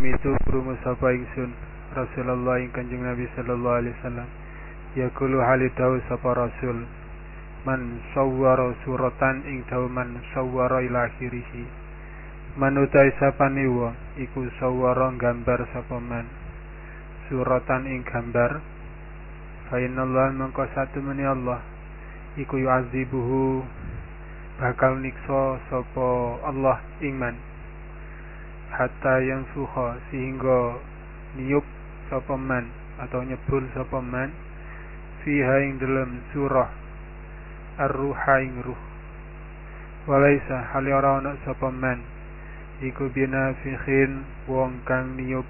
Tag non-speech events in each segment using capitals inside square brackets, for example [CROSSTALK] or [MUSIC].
Kami itu krungu sapa ingsun Rasulullah ing Kanjeng Nabi sallallahu alaihi wasallam. Yaqulu halidawu sapa rasul? Man sawwara suratan ing dawu man sawwara ila akhirih man utai sapane wong iku sawwara gambar sapa man. Suratan ing gambar fa innallaha mangko satu meni Allah. Iku yu'adzibuhu bakal nikso sapa Allah ing man hatta yang suha sehingga niup sapa man atau nyebul sapa man fiha ing dalam surah ar-ruha ing ruh. Walaisa hali ora ana sapa man iku binafikhin wong kang niup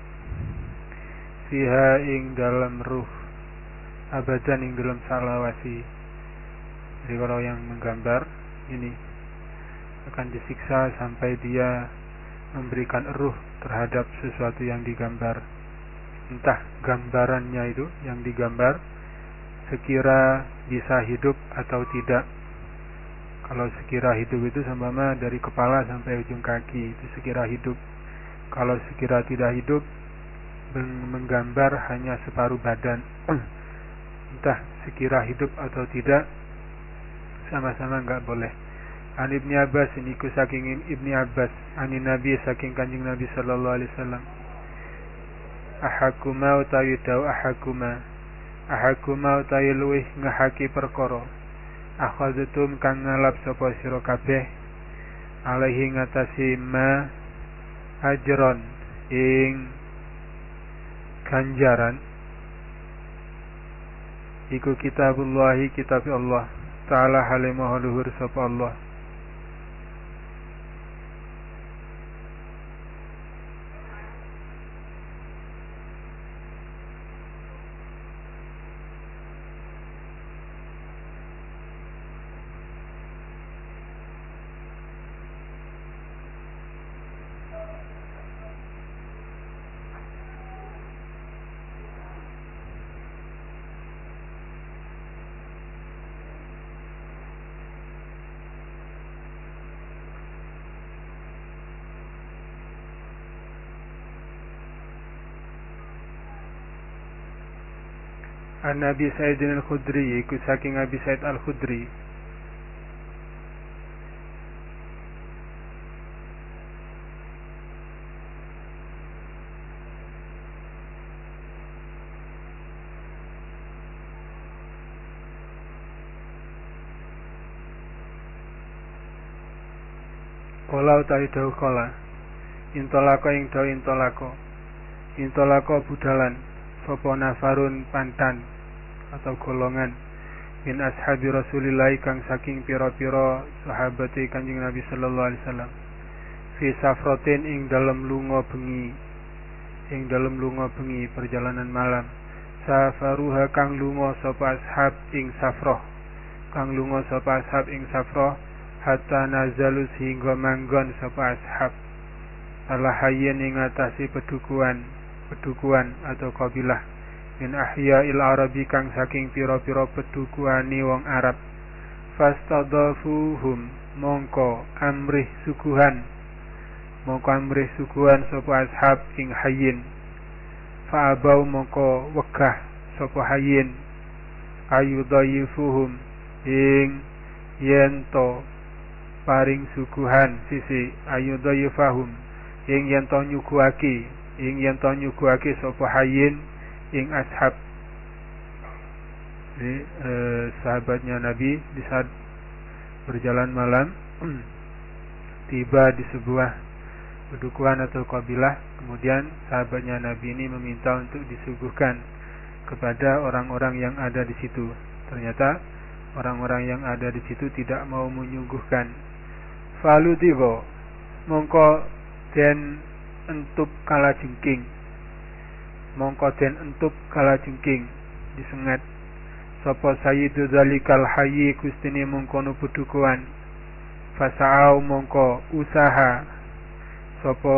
fiha ing dalam ruh abadan ing dalam salawasi jadi kalau yang menggambar ini akan disiksa sampai dia memberikan ruh terhadap sesuatu yang digambar. Entah gambarannya itu yang digambar sekira bisa hidup atau tidak. Kalau sekira hidup itu sama dari kepala sampai ujung kaki itu sekira hidup. Kalau sekira tidak hidup menggambar hanya separuh badan. [CLEARS THROAT] Entah sekira hidup atau tidak sama-sama enggak boleh An Ibni Abbas ini ku saking Ibni Abbas. Ani Nabi saking kanjeng Nabi sallallahu alaihi wasallam. Ahakuma utawi daw ahakuma. Ahakuma utawi luwih ngahaki perkara. Akhadtum kang ngalap sapa sira kabeh. Alaihi ngatasi ma ajron ing ganjaran. Iku kitabullahi kitab Allah. Taala halimah luhur sapa Allah An Nabi Sa'id Al-Khudri ikut saking Nabi Sa'id Al-Khudri. Kala utawi dawuh kala Intolako ing dawuh intolako. Intolako budalan Sopo nafarun pantan atau golongan min ashabi Rasulillah kang saking pira-pira sahabat Kanjeng Nabi sallallahu alaihi wasallam. Fi safrotin ing dalam lunga bengi ing dalam lunga bengi perjalanan malam. Safaruha kang lunga sapa ashab ing safroh kang lunga sapa ashab ing safroh hatta nazalu hingga manggon sapa ashab. Ala ing atasi pedukuan pedukuan atau kabilah min il arabi kang saking pira-pira pedukuani wong Arab. Fastadafuhum mongko amrih suguhan. Mongko amrih suguhan sapa ashab ing hayyin. Fa'abau mongko wegah sapa hayyin. Ayudayifuhum ing yento paring suguhan sisi. Ayudayifahum ing yento nyuguhake. Ing yento nyuguhake sapa hayyin ing ashab ini eh, sahabatnya Nabi di saat berjalan malam [CLEARS THROAT] tiba di sebuah pedukuhan atau kabilah. Kemudian sahabatnya Nabi ini meminta untuk disuguhkan kepada orang-orang yang ada di situ. Ternyata orang-orang yang ada di situ tidak mau menyuguhkan. Falu mongko den entup kala jengking mongko den entup kala jengking disengat. Sapa sayyidu zalikal hayyi gustine mongkono budukuan fasa'au mongko usaha. Sapa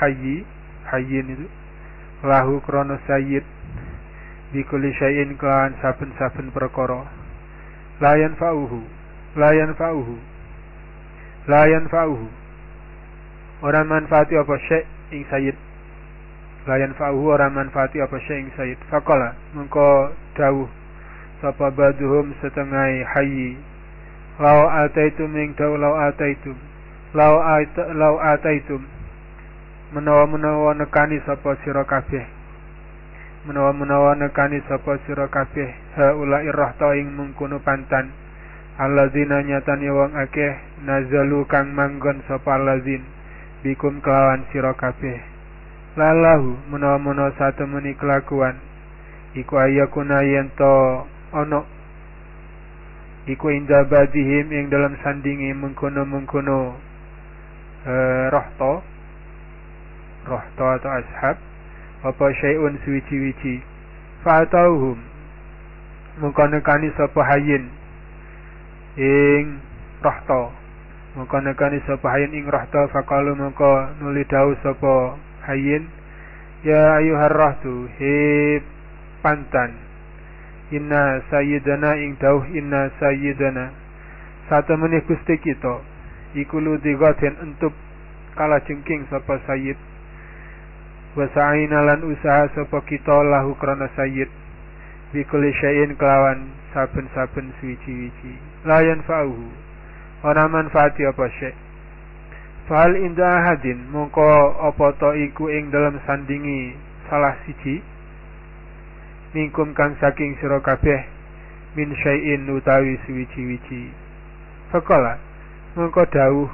hayyi hayyin itu lahu krono sayyid. Bikuli syai'in kan saben-saben perkara. Layan fa'uhu layan fa'uhu layan fa'uhu orang manfaati apa syai' ing sayyid layan fa'uhu ora manfaati apa syai sayyid. Faqala mengko dawuh sapa baduhum setengah hayi lau ataitum ing daw lau ataitum. Lau lau ataitum. Menawa-menawa nekani sapa sira kabeh. Menawa-menawa nekani sapa sira kabeh. Haula irrahta ing mengkono pantan. Alladzina nyatani wong akeh nazalu kang manggon sapa alladzin. Bikum kelawan sira kabeh lalahu menawa-menawa satemeni kelakuan. Iku ayakuna yen to iku inda badihim ing dalam sandingi mengkono-mengkono e, rohto. Rohto atau ashab. Apa syai'un suwici-wici fa'atauhum. Mengkonekani sapa hayin ing rohto. Mengkonekani sapa hayin ing rohto. Fakalu mengko nuli dawuh sapa hayin ya ayuhar rahtu he pantan. Inna sayyidana ing dauh inna sayyidana. Satu menit gusti kita iku ludigatin entup kala jengking sapa sayyid. Wasa'ina lan usaha sapa kita lahu krana sayyid. Bikuli syai'in kelawan saben-saben suci-wici layan fa'uhu ora manfaati apa syai' Fal inda ahadin mongko apa to iku ing dalam sandingi salah siji mingkum kang saking sira kabeh min syai'in utawi suwici-wici. Fakala mongko dawuh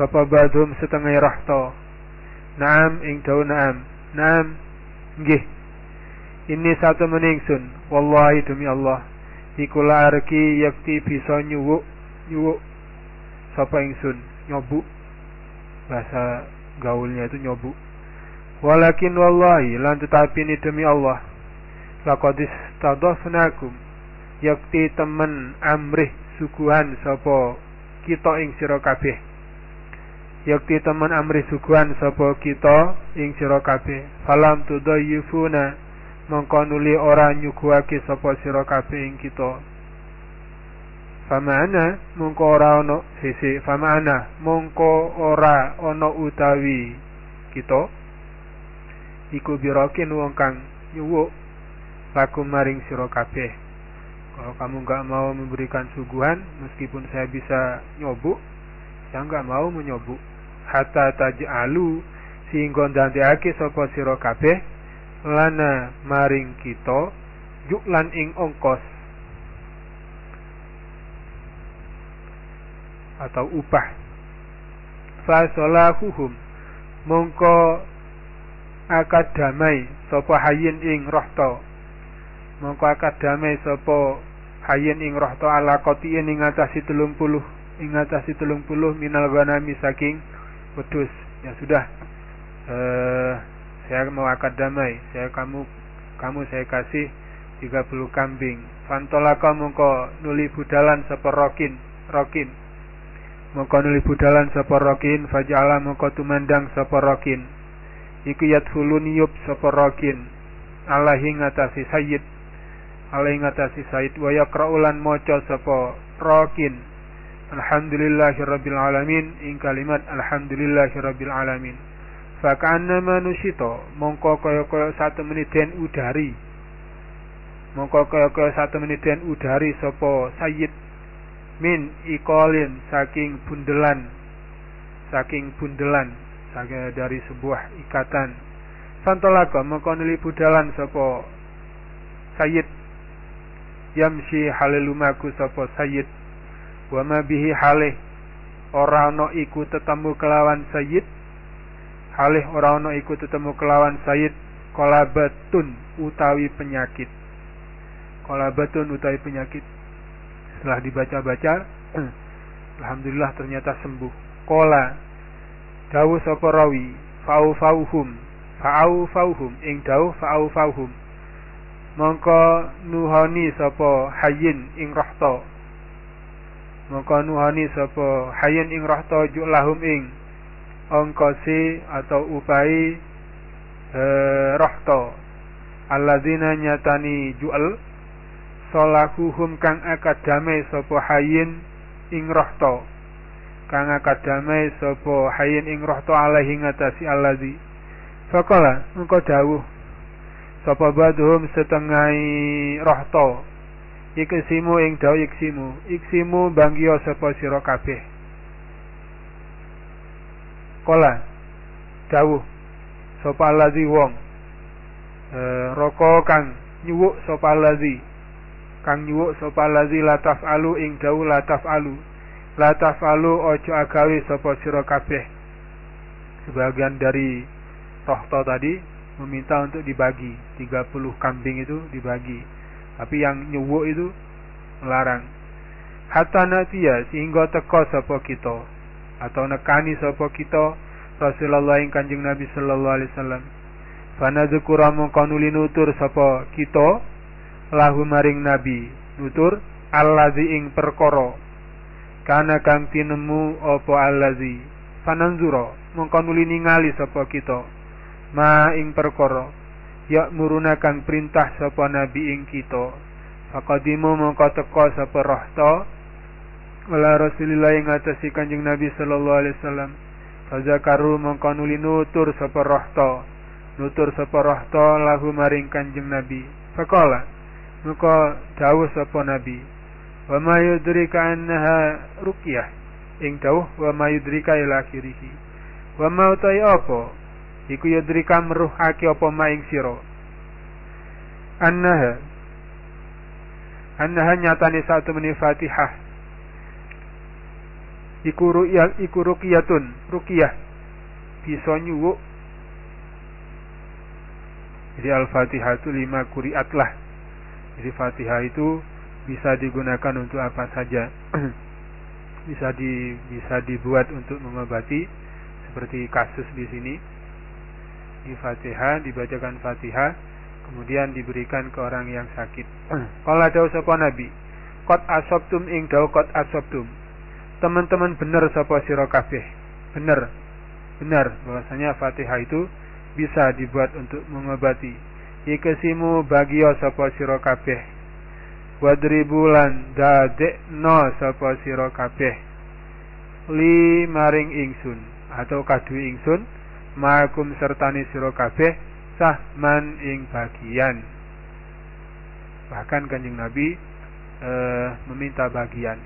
sapa badhum setengah rahto. Naam ing dawuh naam. Naam nggih. Ini satu meningsun wallahi demi Allah iku arki yakti bisa nyuwuk nyuwuk sapa ingsun nyobuk bahasa gaulnya itu nyobu walakin wallahi lan tetapi ini demi Allah laqad istadafnakum yakti temen amrih suguhan sapa kita ing sira kabeh. Yakti temen amrih suguhan sapa kita ing sira kabeh. Falam tudayyifuna mongko nuli ora nyuguhake sapa kabeh ing kita Famana mongko ora ana sisi. Famana mongko ora ana utawi kita. Iku birokin wong kang nyuwuk laku maring sira kabeh. Kalau kamu nggak mau memberikan suguhan meskipun saya bisa nyobuk saya nggak mau menyobuk. Hatta taj'alu sehingga ndanteake sapa sira kabeh lana maring kita juklan ing ongkos atau upah fasolahuhum. Mongko akad damai sapa hayin ing rohto. Mongko akad damai sapa hayin ing rohto ala kotiin ing atasi telung puluh ing telung puluh minal ganami saking wedus ya sudah. Uh, saya mau akad damai. Saya kamu kamu saya kasih 30 kambing. Fantolaka mongko nuli budalan sapa rokin rokin mongko nuli budalan sapa rokin faja'ala mongko tumandang sapa rokin iku yadhulu niyub sapa rokin Allah ngatasi sayyid. Allah ngatasi sayyid. Wa yaqra'ulan maca sapa rokin Alhamdulillahirabbil alamin ing kalimat alhamdulillahirabbil alamin fakana manusito mongko kaya-kaya satu menit den udari. Mongko kaya-kaya satu menit den udari sapa sayyid min ikolin saking bundelan. Saking bundelan saking dari sebuah ikatan. Fantolaka mengkonili budalan sopo sayyid. Yamsi halilumaku sopo sayyid. Wama bihi halih ora no iku tetemu kelawan sayyid. Halih ora no iku tetemu kelawan sayyid. Kolabatun utawi penyakit. Kolabatun utawi penyakit setelah dibaca-baca [CLEARS THROAT] alhamdulillah ternyata sembuh. Kola dawu sapa rawi fau fauhum fau fauhum ing dawu fau fauhum mongko nuhani sapa hayin ing rahta mongko nuhani sapa hayin ing rahta julahum ing ongkosi atau upai eh, rahta alladzina nyatani jual salahuhum kang akad damai sapa hayin ing rohto. Kang akad damai sapa hayin ing rohto alaihi ngatasi allazi. Fakola engkau dawuh sapa badhum setengahi rohto? Iksimu ing dawuh iksimu. Iksimu bangio sapa sira kabeh? Kola dawuh sapa lazi wong? E, roko kang nyuwuk sapa lazi kang nyuwuk sapa lazi lataf alu ing dawuh lataf alu lataf alu ojo agawi sapa sira kabeh. Sebagian dari rohto tadi meminta untuk dibagi. 30 kambing itu dibagi. Tapi yang nyuwuk itu melarang. Hatta natia sehingga teko sapa kita. Atau nekani sapa kita Rasulullah yang kanjeng Nabi sallallahu alaihi wasallam. Fana zikura mongko nutur sapa kita lahu maring Nabi. Nutur allazi ing perkara. Kana kang tinemu apa allazi? Fananzura. Mongko nuli ningali sapa kita. Ma ing perkara. Ya muruna kang perintah sapa nabi ing kita. Faqadimu mongko teka sapa rahta wala rasulillah ing atasi kanjeng nabi sallallahu alaihi wasallam. Fazakaru mongko nuli nutur sapa rahta nutur sapa rahta lahu maring kanjeng nabi. Faqala mongko dawuh sapa nabi wa ma yudrika annaha ruqyah. Ing dawuh wa ma yudrika ila akhirih. Wa ma utai apa? Iku yudrika meruhake apa maing sira. Annaha. Annaha nyatane satu meni Fatihah. Iku ru'ya iku ruqyatun ruqyah. Bisa nyuwuk. Jadi Al-Fatihah itu lima kuriat lah jadi Fatihah itu bisa digunakan untuk apa saja [CLEARS THROAT] bisa di bisa dibuat untuk mengobati seperti kasus di sini di Fatihah, dibacakan Fatihah, kemudian diberikan ke orang yang sakit. [CLEARS THROAT] Kalau ada sapa Nabi, kot asobtum ing dau kot asobtum. Teman-teman benar sapa sira kabeh. Benar. Benar bahwasanya Fatihah itu bisa dibuat untuk mengobati. Ikesimu bagio sapa sira kabeh. Wadribulan no sapa sira kabeh. Li maring ingsun atau kadu ingsun ma'akum sertani sira kabeh sahman ing bagian bahkan kanjeng Nabi e, meminta bagian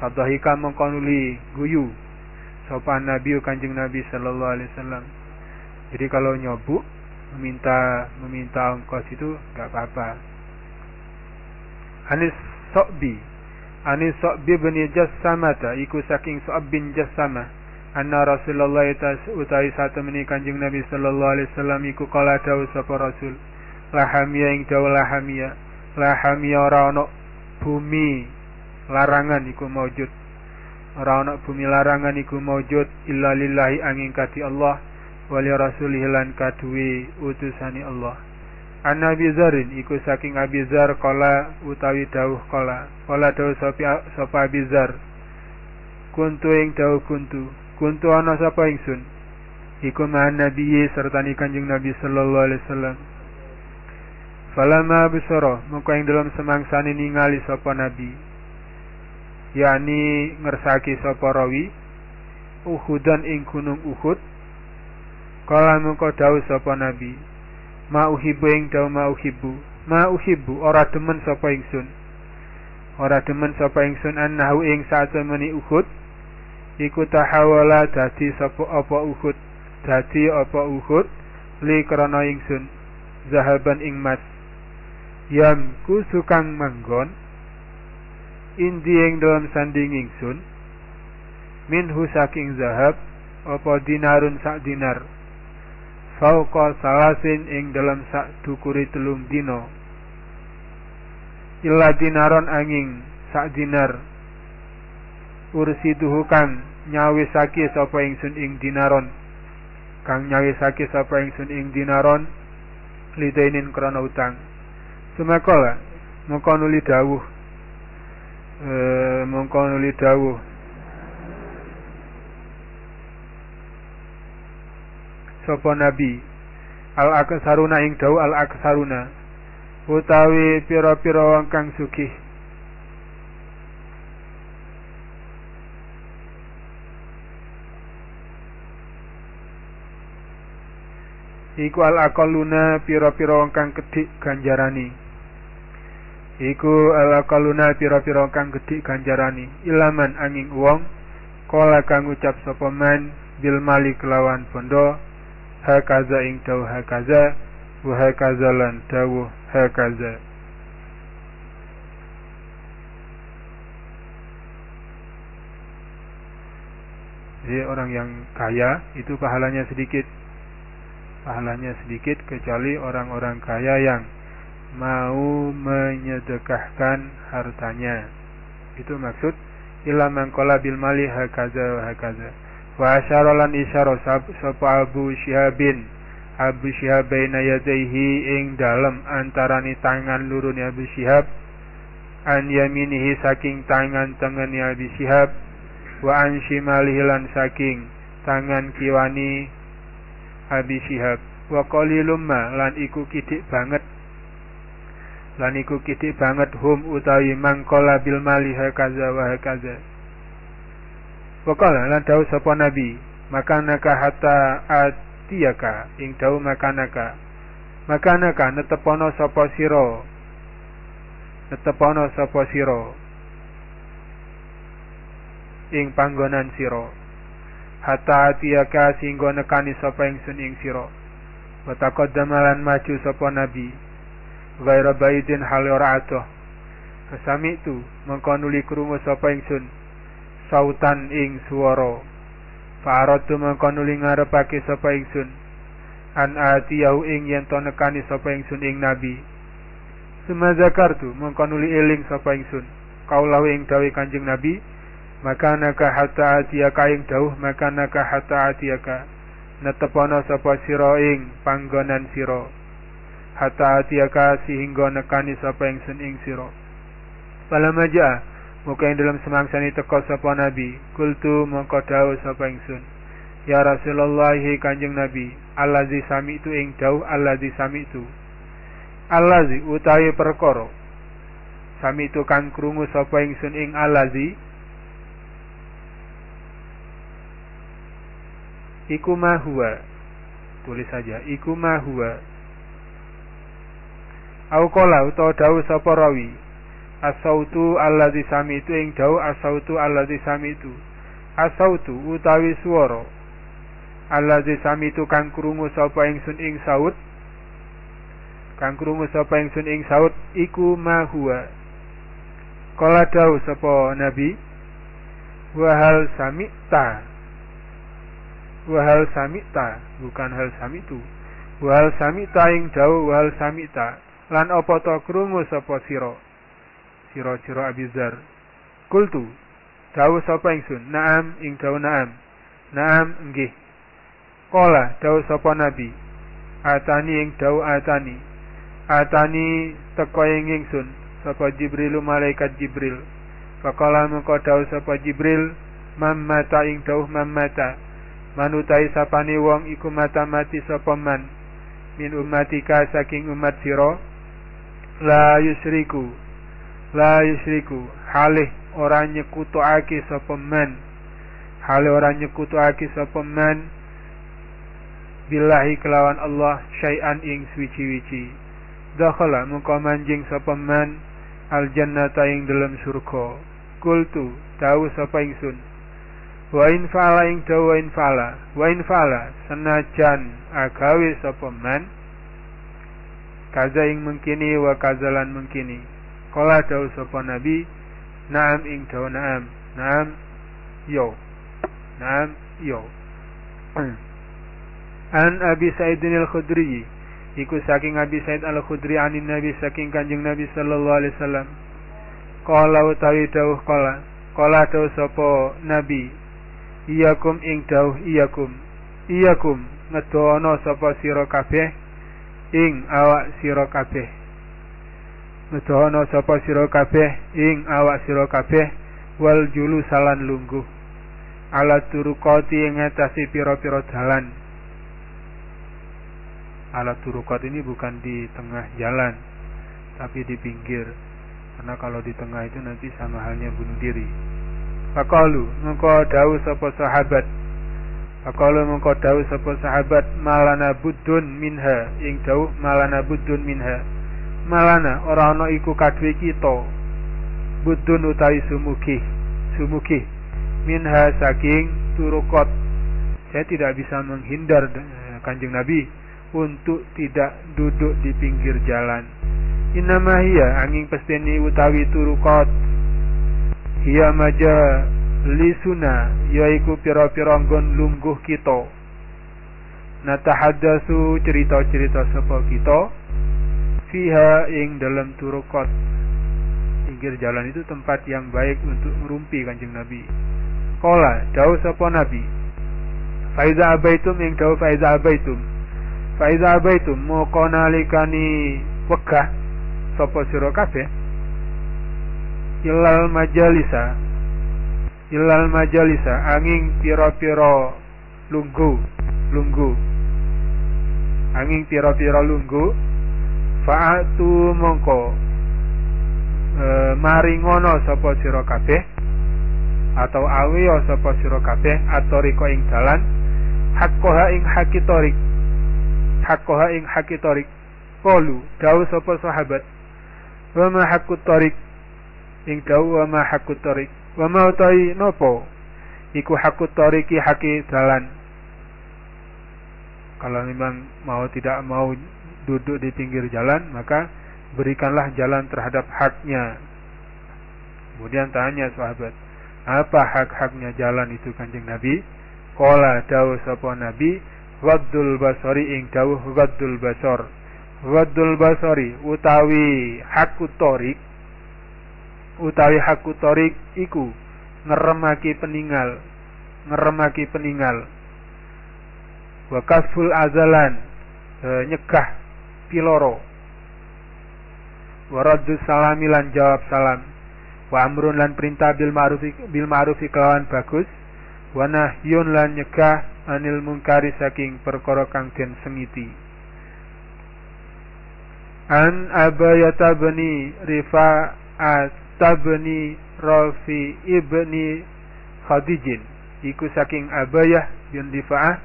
Fadhahika mengkonuli guyu sopan Nabi kanjeng Nabi sallallahu alaihi wasallam jadi kalau nyobu meminta meminta ongkos itu nggak apa-apa. Anis Sokbi Anis Sokbi bin Jassamata. Iku saking Sok bin Jassamah. Anna Rasulullah utai satu meni kanjeng Nabi sallallahu alaihi wasallam. Iku kala dawuh sapa Rasul. Lahamia ing dawuh lahamia. Lahamia ora ana bumi larangan iku maujud ora ana bumi larangan iku maujud illa lillahi angin kati Allah wali rasulih lan kaduwe utusani Allah. An Nabi Zarin iku saking Abi Zar kala utawi dawuh kala kala dawuh sapa Abi Zar? Kuntu ing dawuh kuntu. Kuntu ana sapa ingsun? Iku ma'an nabiyyi sertani kanjeng Nabi sallallahu alaihi wasallam. Falama besoro muka ing dalam semangsane ningali sapa nabi? Yakni ngersaki sapa rawi? Uhudan ing gunung Uhud kala muka dawuh sapa nabi ma uhibu ing dawu ma uhibu ma uhibu ora demen sapa ingsun. Ora demen sapa ingsun annahu ing saat meni Uhud iku tahawala dadi sapa apa Uhud dadi apa Uhud li krana ingsun zahaban ing mas. Yang ku sukang manggon indi ing dalam sanding ingsun minhu saking zahab apa dinarun sak dinar fauqa salasin ing dalam sak dukuri telung dino illa dinaron angin sak dinar. Ursi kang nyawisake sapa ingsun ing dinaron. Kang nyawisake sapa ingsun ing dinaron lidainin krana utang. Sumakola mongko nuli dawuh. E, mongko nuli dawuh sapa nabi? Al aksaruna ing dawuh al aksaruna utawi pira-pira wong kang sugih. Iku al aqalluna pira-pira kang gedhik ganjarani. Iku al aqalluna pira-pira kang gedhik ganjarani. Ilaman angin wong kala kang ucap sapa bil mali kelawan bondo hakaza ing dawuh hakaza wa hakaza lan dawuh hakaza Jadi orang yang kaya itu pahalanya sedikit pahalanya sedikit kecuali orang-orang kaya yang mau menyedekahkan hartanya. Itu maksud illa man qala bil mali hakaza hakaza. Wa asyara lan isyara sapa Abu Syihabin. Abu Syihab baina yadayhi ing dalem antarani tangan lurune Abu Syihab. An yaminihi saking tangan tangan Abu Syihab. Wa an shimalihi lan saking tangan kiwani Abi Syihab. Wa qalilum lan iku kidik banget. Lan iku kidik banget hum utawi mangkola bil mali hakaza wa hakaza wa qala lan dawuh sapa nabi? Makanaka hatta atiyaka? Ing dawuh makanaka makanaka netepono sapa sira? Netepono sapa sira? Ing panggonan sira. Hatta atiyaka singgo nekani sapa ingsun ing sira. Wa taqaddama lan maju sapa nabi? Ghaira baidin hal ora atuh kesami itu mengko nuli krungu sapa ingsun sautan ing swara. Fa'aratu mengko nuli ngarepake sapa ingsun. An atiyahu ing yen to nekani sapa ingsun ing nabi. Suma zakartu mengko nuli eling sapa ingsun. Kaulahu ing dawe Kanjeng Nabi makanaka hatta atiyaka ing dawuh makanaka hatta atiyaka. Netepono sapa sira ing panggonan sira. Hatta atiyaka sehingga nekani sapa ingsun ing sira. Palamaja muka ing dalam semangsani teko sapa nabi. Kultu mongko dawuh sapa ingsun. Ya rasulullah kanjeng nabi allazi sami itu ing dawuh allazi sami itu allazi utawi perkara. Sami itu kang krungu sapa ingsun ing allazi? Iku ma huwa. Tulis saja iku ma huwa. Au qala utawa dawuh sapa rawi asautu allazi samitu ing dawuh asautu allazi samitu. Asautu utawi swara. Allazi samitu kang krungu sapa ingsun ing saut. Kang krungu sapa ingsun ing saut iku ma huwa. Kala dawuh sapa nabi wa hal samita. Wahal samita bukan hal samitu. Wahal samita ing dawuh wahal samita. Lan apa to krungu sapa sira sira Abizar kultu dawuh sapa ingsun? Naam ing dawuh naam. Naam nggih. Kola dawuh sapa nabi? Atani ing dawuh atani. Atani teko ing ingsun sapa Jibril malaikat Jibril. Fakala mengko dawuh sapa Jibril? Mamata ing dawuh mamata manutai sapane wong iku mata mati sapa man? Min ummatika saking umat sira. La yusriku la yusriku halih ora nyekutuake sapa man. Halih ora nyekutuake sapa man. Billahi kelawan Allah syai'an ing suci-wici dakhala mengko manjing sapa al jannata ing dalam surga. Kultu tahu sapa ingsun. Wa in fala ing dawa in fala wa in fala senajan agawe sapa man. Kaza ing mengkini wa kazalan mengkini kala dawu sapa nabi naam ing dawa naam naam yo naam yo. [CLEARS THROAT] An abi sa'idin al-khudri iku saking abi sa'id al-khudri anin nabi saking kanjeng nabi sallallahu alaihi wasallam. Kala utawi dawuh kala kala dawuh sapa nabi iyakum ing dawuh iyakum iyakum ngedono sapa sira kabeh ing awak sira kabeh ngedono sapa sira kabeh ing awak sira kabeh wal julu salan lungguh. Ala turukoti ing ngatasi pira-pira dalan. Ala turukot ini bukan di tengah jalan tapi di pinggir. Karena kalau di tengah itu nanti sama halnya bunuh diri. Fakalu mengko dawuh sapa sahabat? Faqala mengko dawuh sapa sahabat? Malana budun minha. Ing dawuh malana budun minha. Malana ora ana iku kadhe kita. Budun utawi sumugi, sumugi minha saking turukot. Saya tidak bisa menghindar eh, Kanjeng Nabi untuk tidak duduk di pinggir jalan. Inamahia angin pesteni utawi turukot. Hiya maja lisuna yaiku pira-pira nggon lungguh kita natahaddatsu cerita-cerita sapa kita fiha ing dalam turukot pinggir jalan itu tempat yang baik untuk merumpi kanjeng Nabi. Kola dawu sapa Nabi? Faiza abaitum ing dawu faiza abaitum. Faiza abaitum moko nalikani wegah sapa sira kabeh. Ilal majalisa ilal majalisa angin piro-piro lunggu lunggu angin piro-piro lunggu fa'atu mongko e, mari ngono sapa sira kabeh atau awiya sapa sira kabeh atoriko ing dalan hakkoha ing hakitorik hakkoha ing hakitorik Kolu dawu sapa sahabat wa ma hakut ing dawu wa ma hakut wa mau tai nopo? Iku hakut tariki haki jalan kalau memang mau tidak mau duduk di pinggir jalan maka berikanlah jalan terhadap haknya. Kemudian tanya sahabat apa hak-haknya jalan itu kanjeng Nabi? Kola dawu sapa Nabi Waddul basari ing dawuh waddul basar. Waddul basari utawi hakut torik utawi haku torik iku ngeremaki peninggal ngeremaki peninggal. Wa kasful azalan e, nyegah piloro wa raddu salamilan jawab salam. Wa amrun lan perintah bil ma'ruf bil ma'ruf kelawan bagus. Wa nahyun lan nyegah anil mungkari saking perkara kang den sengiti an abayata bani rifa'at tabni Rafi ibni Khadijin. Iku saking Abayah bin Difa'ah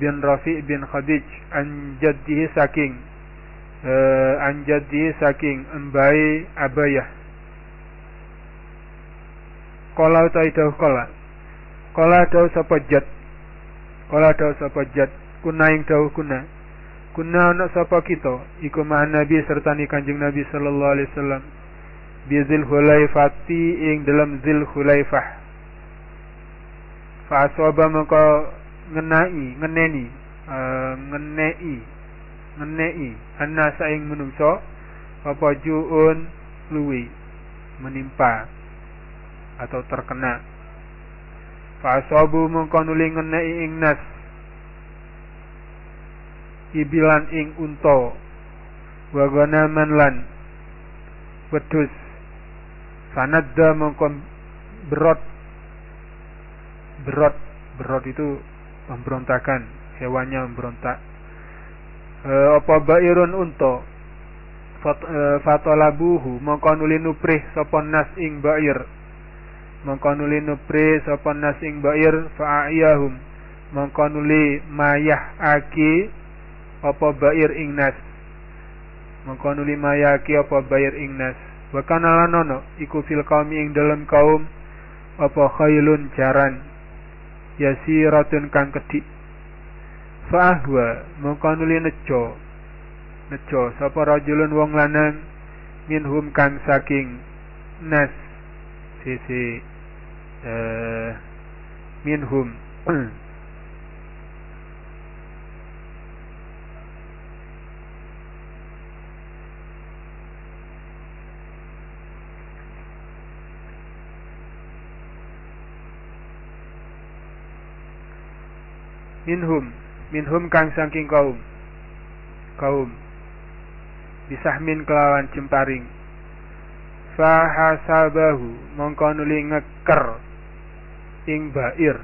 bin Rafi bin Khadij. An jaddihi saking uh, an jaddihi saking embai Abayah. Kala utai daw kala Kala daw sapa jad? Kala daw sapa jad? Kuna ing daw kuna. Kuna anak sapa kita? Iku mahan Nabi serta ni kanjeng Nabi sallallahu alaihi wasallam. Bizil hulaifati ing dalam zil hulaifah. Fa asaba maka ngenai ngeneni uh, ngenei ngenei anna saing menungso apa juun luwi menimpa atau terkena. Fa asabu maka nuli ngenei ing nas ibilan ing unta. Wa ganaman lan wedus Fanadda mengkon berot berot berot itu pemberontakan hewannya memberontak apa bairun unta Fat, e, fatolabuhu mongko nuli nuprih sapa nas ing bair. Mongko nuli nuprih sapa nas ing bair fa'iyahum mongko nuli mayah aki apa bair ing nas. Mongko nuli mayah aki apa bair ing nas. Wa kana lanono iku fil qaumi ing dalam kaum apa khailun jaran yasiratun kang kedik fa ahwa mongko nuli nejo. Nejo sapa rajulun wong lanang minhum kang saking nas. Sisi uh, minhum. Minhum minhum kang saking kaum kaum bisahmin kelawan jemparing. Fahasabahu mongko nuli ngeker ing bair.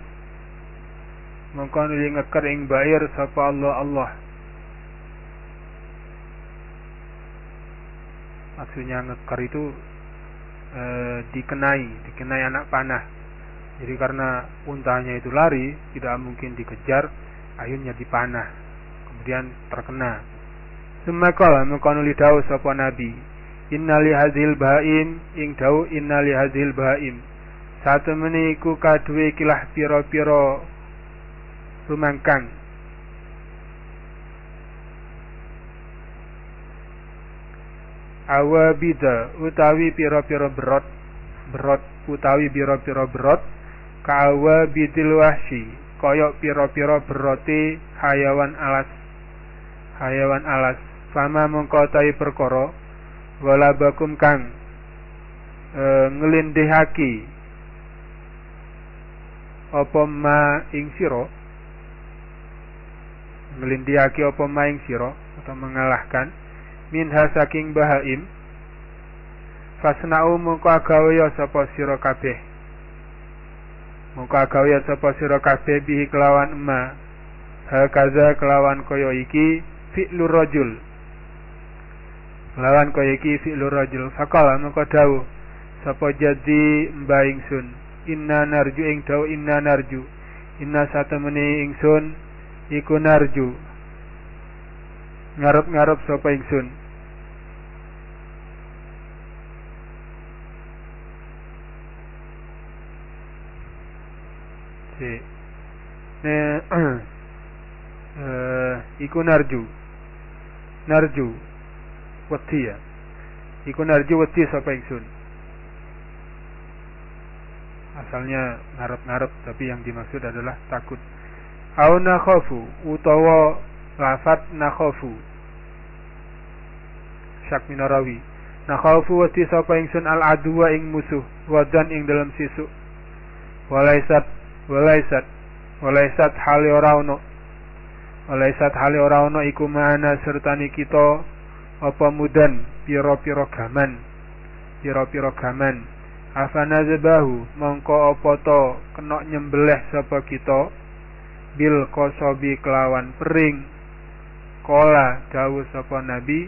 Mongko nuli ngeker ing bair sapa Allah Allah. Maksudnya ngeker itu e, dikenai dikenai anak panah. Jadi karena untanya itu lari, tidak mungkin dikejar, akhirnya dipanah. Kemudian terkena. Semakala mengkonuli dawuh sapa Nabi, Innali hazil baim ing dawuh innali hazil baim. Satu meniku kadue kilah piro-piro rumangkang awabida utawi piro-piro berot berot utawi piro-piro berot kawa bidil wahsi koyok piro-piro beroti hayawan alas. Hayawan alas. Fama mengkotai perkoro wala bakum kang e, ngelindihaki apa ma ing siro ngelindihaki apa ma ing siro atau mengalahkan minha saking bahaim fasna'u mungko agawaya sapa sira kabeh mungko agawaya sapa sira kabeh bihi kelawan emma hakaza kelawan kaya iki fi'lur rajul. Kelawan kaya iki fi'lur rajul. Faqala mungko dawuh. Sapa jadi mbah ingsun? Inna narju ing dawuh inna narju. Inna satemene ingsun iku narju. Ngarep-ngarep sapa ingsun si. Ne [CLEARS THROAT] uh, iku narju. Narju. Wedi ya. Iku narju wedi sapa ingsun? Asalnya ngarep-ngarep tapi yang dimaksud adalah takut. Au nakhafu utawa lafat nakhafu. Syak minarawi nakhafu wati sapa ingsun al adwa ing musuh wadan ing dalam sisu walaisat walaisat. Walaisat hali ora ono. Walaisat hali ora ono iku mana sertani kita? Apa mudan? Piro-piro gaman. Piro-piro gaman. Afana zabahu mongko apa to kena nyembelih sapa kita? Bil kosobi kelawan pering. Kola dawuh sapa Nabi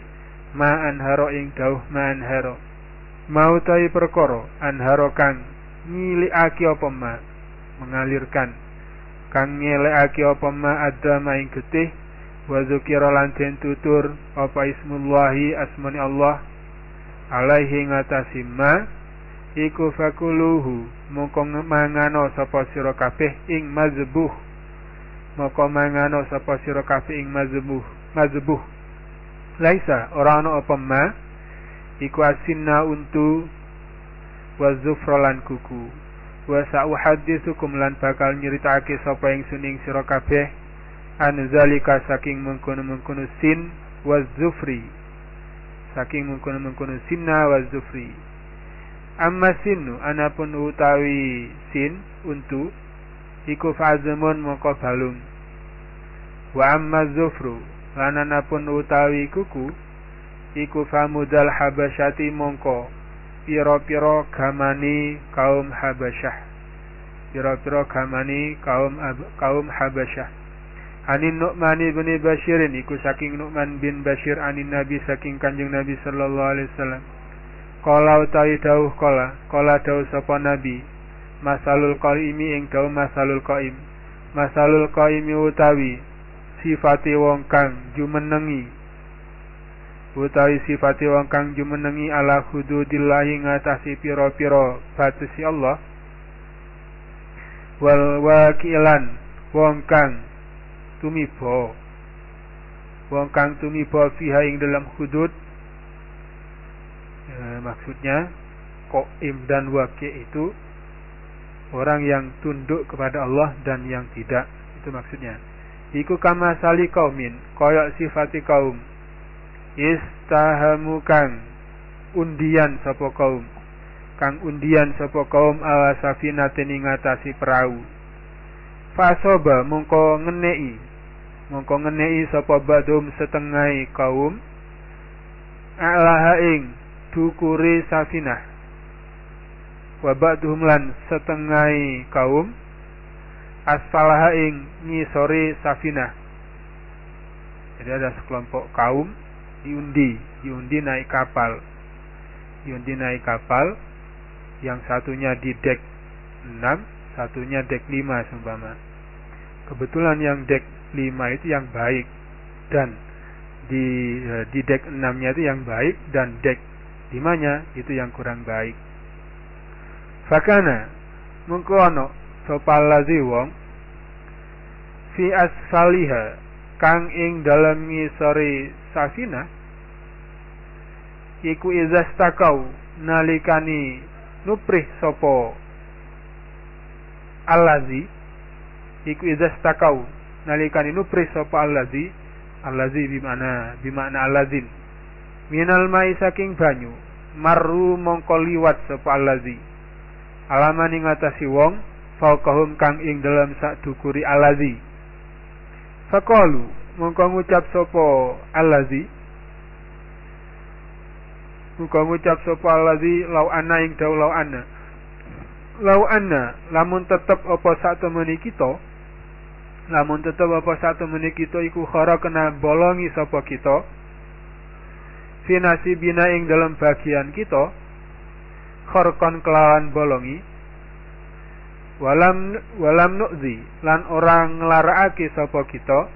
ma anharo ing dawuh ma anharo. Mau tai perkara anharo kang nyilikake apa ma mengalirkan. Kang ngelekake apa ma ada maing getih wa dzukira lan tutur apa ismullahi asmani Allah alaihi ngatasi ma iku fakuluhu mongko mangano sapa sira kabeh ing mazbuh moko mangano sapa sira kabeh ing mazbuh mazbuh laisa ora ana apa ma iku asinna untu wa zufrolan kuku wa sa'uhadditsukum lan bakal nyeritakake sapa ing sira kabeh. An zalika saking mengkono-mengkono sin wa zufri. Saking mengkono-mengkono sinna wa zufri. Amma sinu anapun utawi sin untu iku fa'zamun moko balung. Wa amma zufru lananapun utawi kuku iku famudal habasyati mongko piro-piro gamani kaum habasyah piro-piro gamani kaum kaum habasyah Anin Nu'man bin Bashirin iku saking Nu'man bin Bashir anin Nabi saking Kanjeng Nabi sallallahu alaihi wasallam. Kala utawi dawuh kala, kala dawuh sapa Nabi. Masalul qaimi ing dawuh masalul qaim. Masalul qaimi utawi sifati wong kang jumenengi utawi sifati wong kang jumenengi ala hududillahi ngatasi piro-piro batasi Allah. Wal wakilan wong kang tumibo wong kang tumibo fiha ing dalam hudud. E, maksudnya koim dan wakil itu orang yang tunduk kepada Allah dan yang tidak. Itu maksudnya. Iku kama sali kaumin koyok sifati kaum istahamu kang undian sapa kaum. Kang undian sapa kaum ala safinatin ing ngatasi perahu. Fasoba mongko ngenei mongko ngenei sapa badum setengah kaum. Alaha ing dukuri safinah wa lan setengah kaum. Asfalaha ing ngisori safina. Jadi ada sekelompok kaum diundi, diundi naik kapal. Diundi naik kapal yang satunya di dek 6, satunya dek 5 seumpama. Kebetulan yang dek 5 itu yang baik dan di eh, di dek 6-nya itu yang baik dan dek 5-nya itu yang kurang baik. Fakana mengkono sopal lazi wong fi asfaliha kang ing dalam ngisori safina iku takau nalikani nuprih sopo alazi iku takau nalikani nuprih sopo alazi alazi bimana bimana alazin minal mai saking banyu maru mongko liwat sopo alazi alaman ing atasi wong fauqahum kang ing dalam sak dukuri alazi faqalu mongko ngucap sopo alazi Muka ngucap sapa allazi lau anna ing daw lau anna. Lau anna lamun tetep apa sak temeni kita? Lamun tetep apa sak temeni kita iku khara kena bolongi sapa kita? Fi nasibina ing dalam bagian kita kharkon kelawan bolongi. Walam walam nu'zi lan orang nglarakake sapa kita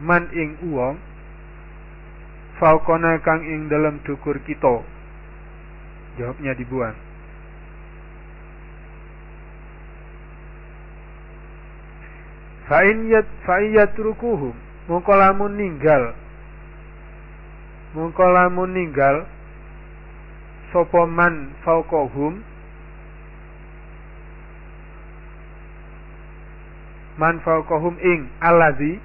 man ing uwong faukona kang ing dalam dukur kita. Jawabnya dibuang fa'in yat fa'in yatrukuhum mongko lamun ninggal. Mongko lamun ninggal sapa man fauqahum man fauqahum ing alazi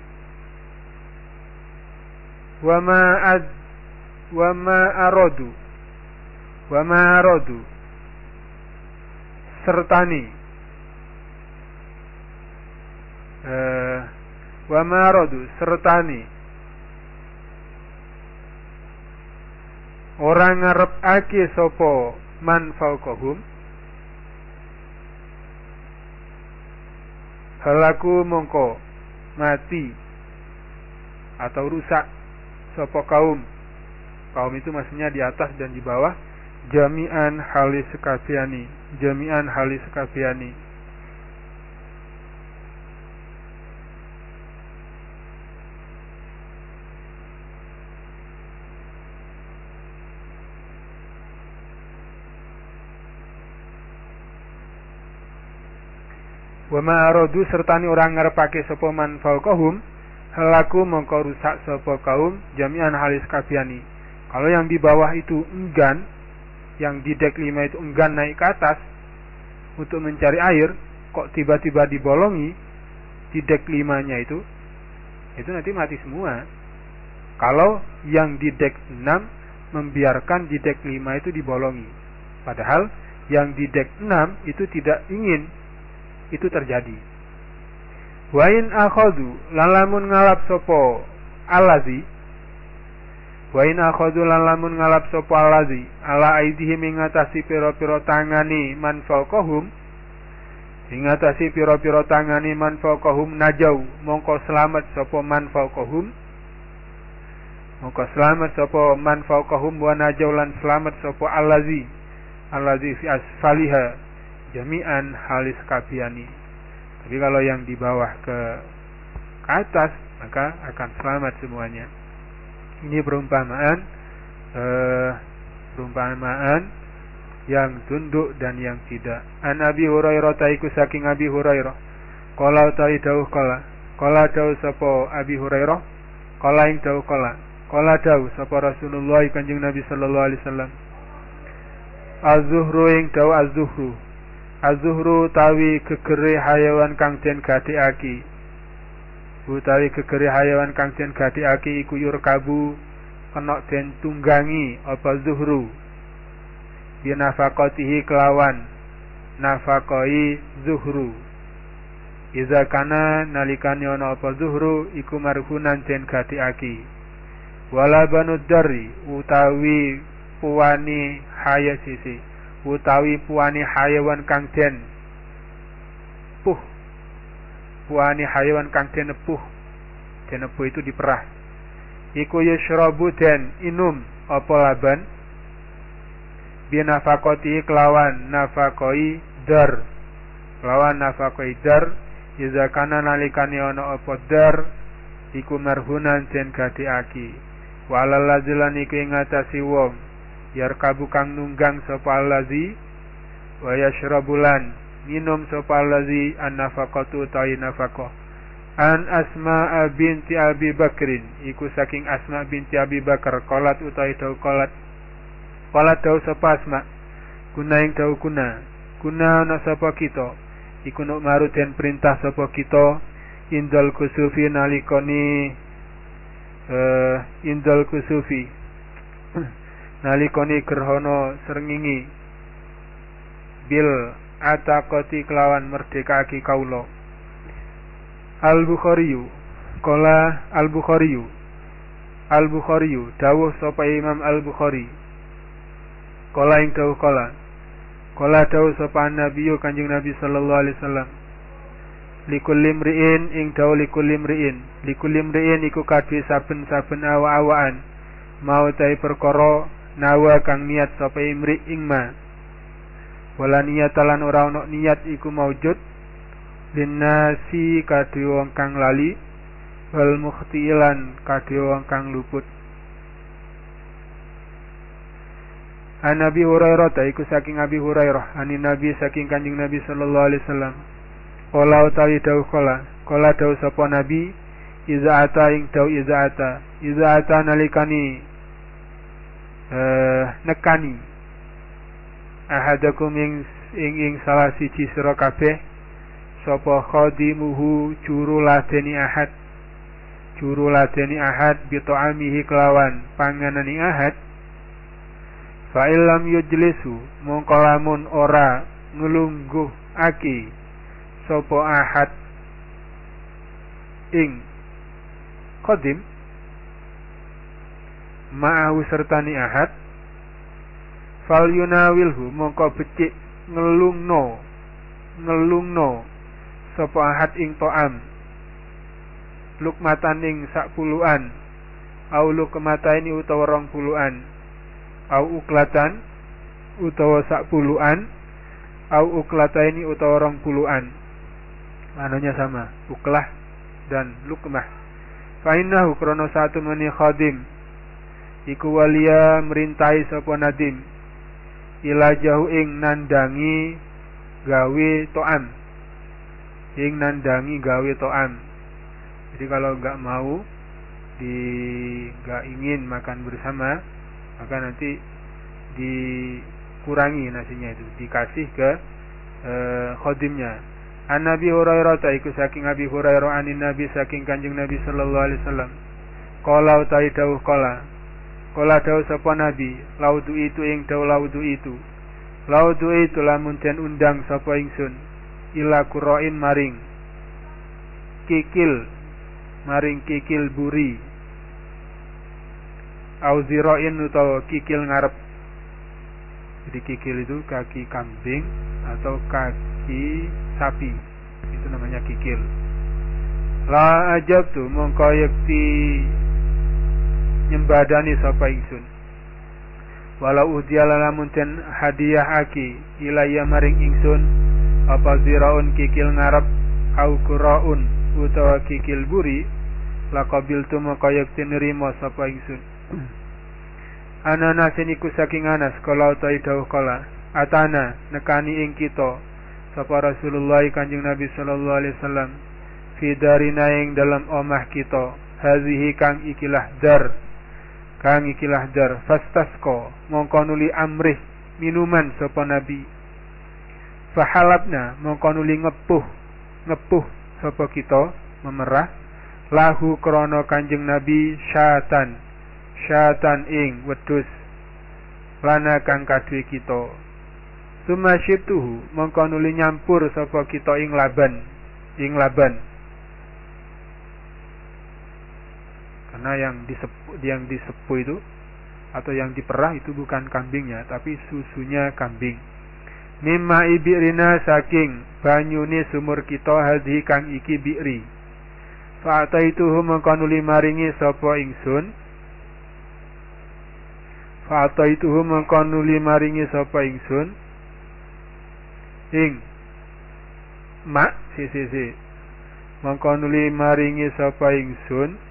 wama ad wama arodu. Wama arodu. Sertani. Uh, arodu. Sertani. Orang ngarep ake sopo man fauqahum halaku mongko mati atau rusak sopo kaum. Kaum itu maksudnya di atas dan di bawah. Jami'an halis sekafiani jami'an halis sekafiani wa ma aradu sertani orang ngarepake sapa man fauqahum halaku mongko rusak sapa kaum jami'an halis kafiani. Kalau yang di bawah itu enggan, yang di dek lima itu enggan naik ke atas untuk mencari air, kok tiba-tiba dibolongi di dek limanya itu, itu nanti mati semua. Kalau yang di dek enam membiarkan di dek lima itu dibolongi. Padahal yang di dek enam itu tidak ingin itu terjadi. Wain akhadu lalamun ngalap sopo alazi. Wain akhadu lalamun ngalap sopo alazi ala aidihim ingatasi piro-piro tangani man fauqahum ingatasi piro-piro tangani man fauqahum najau mongko selamat sopo man fauqahum mongko selamat sopo man fauqahum wa najau lan selamat sopo alazi. Alazi fi asfaliha jami'an halis kabiani tapi kalau yang di bawah ke, ke atas maka akan selamat semuanya. Ini perumpamaan eh, perumpamaan yang tunduk dan yang tidak. An Abi Hurairah taiku saking Abi Hurairah. Kala tai dawuh kala. Kala dawuh sapa Abi Hurairah. Kala ing dawuh kala. Kala dawuh sapa Rasulullah Kanjeng Nabi sallallahu alaihi wasallam. Az-zuhru ing dawuh az-zuhru Azuhru tawi gegere hayawan kang den gadekake. Utawi gegere hayawan kang den gadekake iku yurkabu kena den tunggangi apa zuhru. Binafaqatihi kelawan nafakoi zuhru. Iza kana nalikane ana apa zuhru iku marhunan den gadekake. Wala banud dari utawi puwani haya sisi utawi puani hayawan kang den puh puani hayawan kang den puh den puh itu diperah. Iku yashrabu den inum apa laban? Binafakoti kelawan nafakoi dar. Lawan nafaqah dar iza kana nalikane ana apa dar? Iku marhunan den gadekake. Walal lazilan iku ing ngatasi wong yarkabu kang nunggang sapa allazi wa yashrabulan. Minum sapa allazi an nafaqatu ta'i nafaqah. An asma binti abi bakrin. Iku saking asma binti abi bakar. Kolat utai tau kolat kolat tau sapa asma. Kuna ing tau kuna. Kuna na sapa kita? Iku nuk maru den perintah sapa kita. Indal kusufi nalikoni uh, indal kusufi nalikoni gerhana srengenge. Bil ataqati kelawan merdeka ki kaulo al bukhariyu kola al bukhariyu al bukhariyu dawuh sapa imam al bukhari kola ing dawuh kola. Kala dawu sapa Nabi Kanjeng Nabi sallallahu alaihi wasallam. Likulli mri'in ing dawu likulli mri'in. Likulli mri'in iku kadhe saben-saben awa-awaan mau tai perkara nawa kang niat sapa imri ing ma. Wala niat lan ora ono niat iku maujud linnasi kadhe wong kang lali wal mukhtilan kadhe wong kang luput. An Nabi Hurairah iku saking Abi Hurairah anin Nabi saking Kanjeng Nabi sallallahu alaihi wasallam. Kala utawi dawuh kala, kala dawuh sapa Nabi iza ata ing dawuh iza ata, iza ata nalikani uh, nekani. Ahadakum ing ing ing salah siji sira kabeh sapa khadimuhu juru ladeni ahad. Juru ladeni ahad bi ta'amihi kelawan panganani ahad. Fa'ilam yujlisu mongko lamun ora ngelungguh aki sopo ahad ing. Kodim ma'ahu sertani ahad. Fal yunawilhu mongko becik ngelungno. Ngelungno. Sopo ahad ing to'am. Lukmatan ing sak puluhan au lukmata ini utawa rong puluhan au uklatan utawa sak puluhan au uklataini utawa rong puluhan manunya sama uklah dan lukmah. Fa krono satu meni khadim iku walia merintai sapa nadim. Ila jauh ing nandangi gawe to'am ing nandangi gawe to'am jadi kalau nggak mau di nggak ingin makan bersama maka nanti dikurangi nasinya itu. Dikasih ke e, khodimnya. An Nabi Hurairah iku saking Nabi Hurairah anin Nabi saking Kanjeng Nabi sallallahu alaihi wasallam. Qala utai dawuh qala Qala dawuh sapa Nabi laudu itu ing dawuh laudu itu. Laudu itu lamun den undang sapa ingsun ila qura'in maring. Kikil maring kikil buri. Au ziroin atau kikil ngarep. Jadi kikil itu kaki kambing atau kaki sapi. Itu namanya kikil. La ajab tu mongko yakti nyembadani sapa ingsun. Walau udiala lamun ten hadiah aki ilaya maring ingsun apa ziraun kikil ngarep au kuraun utawa kikil buri laqabil tu mongko yakti nerima sapa ingsun. [CLEARS THROAT] Ana nasin iku saking Anas kala utawi dawuh kala atana nekani ing kita sapa Rasulullah Kanjeng Nabi sallallahu alaihi wasallam fi darina ing dalam omah kita hazihi kang ikilah dar kang ikilah dar fastasko mongko nuli amrih minuman sapa Nabi. Fahalabna mongko nuli ngepuh ngepuh sapa kita memerah. Lahu krono Kanjeng Nabi syatan syatan ing wedus lana kang kadhe kita. Suma syibtuhu mongko nuli nyampur sapa kita ing laban ing laban karena yang disepu, yang disepu itu atau yang diperah itu bukan kambingnya tapi susunya kambing. Mimma ibirina saking banyune sumur kita hadhi kang iki bi'ri. Fa'ataituhu mongko nuli maringi sapa ingsun. Fa'ataituhu mengko nuli maringi sapa ingsun. Ing. Mak si si si. Mongko nuli maringi sapa ingsun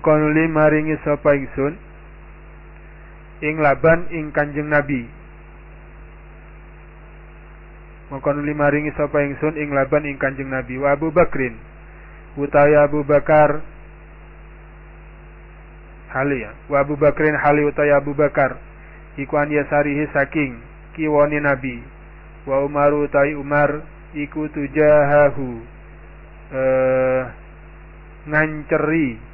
mongko nuli maringi sapa ingsun? Ing laban ing Kanjeng Nabi. Mongko nuli maringi sapa ingsun? Ing laban ing Kanjeng Nabi. Wa Abu Bakrin. Utawi Abu Bakar hali ya. Wa Abu Bakrin hali utawi Abu Bakar. Iku an yasarihi saking kiwani Nabi. Wa Umar utawi Umar iku tujahahu eh, nganceri